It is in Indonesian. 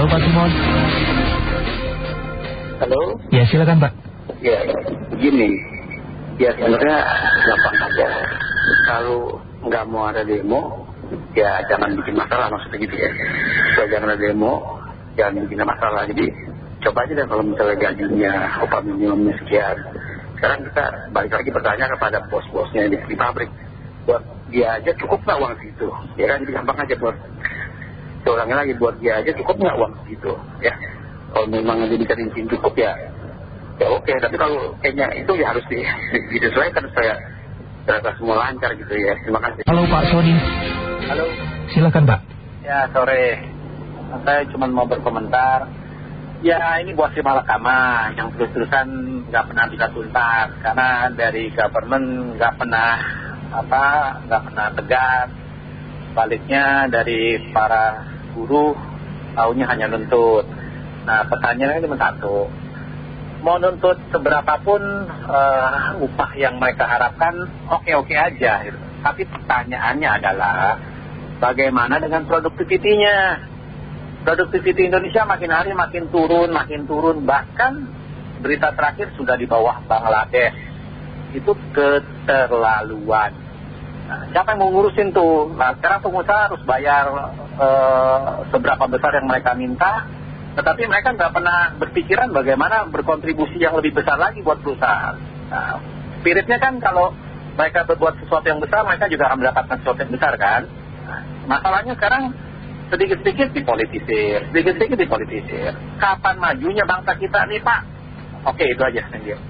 Halo Pak Simon. Halo? Ya silakan Pak. Ya, begini. Ya sebenarnya gampang saja. Kalau nggak mau ada demo, ya jangan bikin masalah maksudnya gitu ya. So, jangan ada demo, jangan bikin masalah. Jadi coba aja deh kalau misalnya gajinya upah minimumnya sekian. Sekarang kita balik lagi bertanya kepada bos-bosnya di, di pabrik. Buat dia aja cukup nggak uang segitu? Ya kan, jadi gampang aja buat. Seorangnya lagi buat dia aja cukup nggak uang segitu? Ya, kalau memang dia bisa rincin cukup ya ya oke tapi kalau kayaknya itu ya harus di, di- disesuaikan supaya terasa semua lancar gitu ya terima kasih Halo Pak Sony. Halo, Silakan Pak. ya sore. Saya cuma mau berkomentar. Ya ini buat si malakama yang terus-terusan nggak pernah bisa tuntas karena dari government nggak pernah apa nggak pernah tegas. Baliknya dari para buruh tahunya hanya nuntut. Nah pertanyaannya cuma satu. Mau nuntut seberapapun eh, upah yang mereka harapkan oke-oke aja. gitu. Tapi pertanyaannya adalah bagaimana dengan produktivitinya? Produktiviti Indonesia makin hari makin turun, makin turun. Bahkan berita terakhir sudah di bawah Bangladesh. Itu keterlaluan. Siapa yang mau ngurusin tuh? Nah, sekarang pengusaha harus bayar eh, seberapa besar yang mereka minta. Tetapi mereka nggak pernah berpikiran bagaimana berkontribusi yang lebih besar lagi buat perusahaan. Nah, spiritnya kan kalau mereka berbuat sesuatu yang besar, mereka juga akan mendapatkan sesuatu yang besar kan. Nah, masalahnya sekarang sedikit-sedikit dipolitisir, sedikit-sedikit dipolitisir. Kapan majunya bangsa kita nih Pak? Oke itu aja, you.